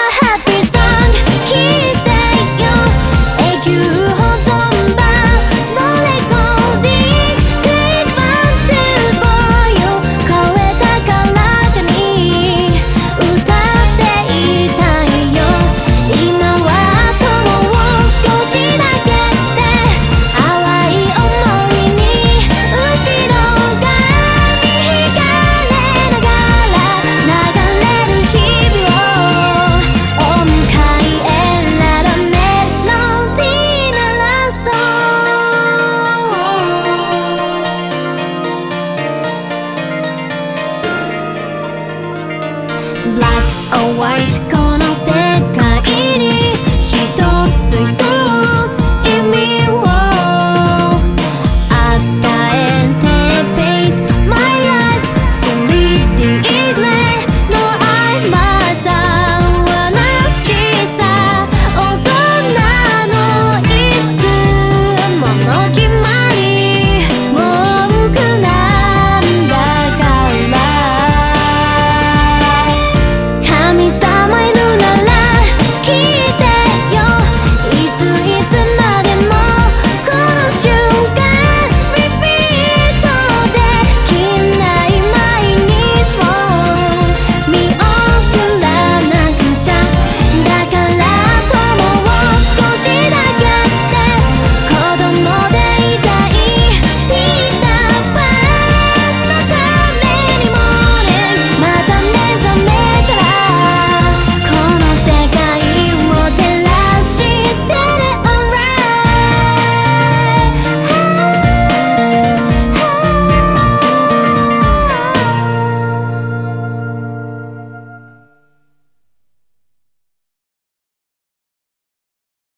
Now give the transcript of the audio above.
my happy song. Keep Black or white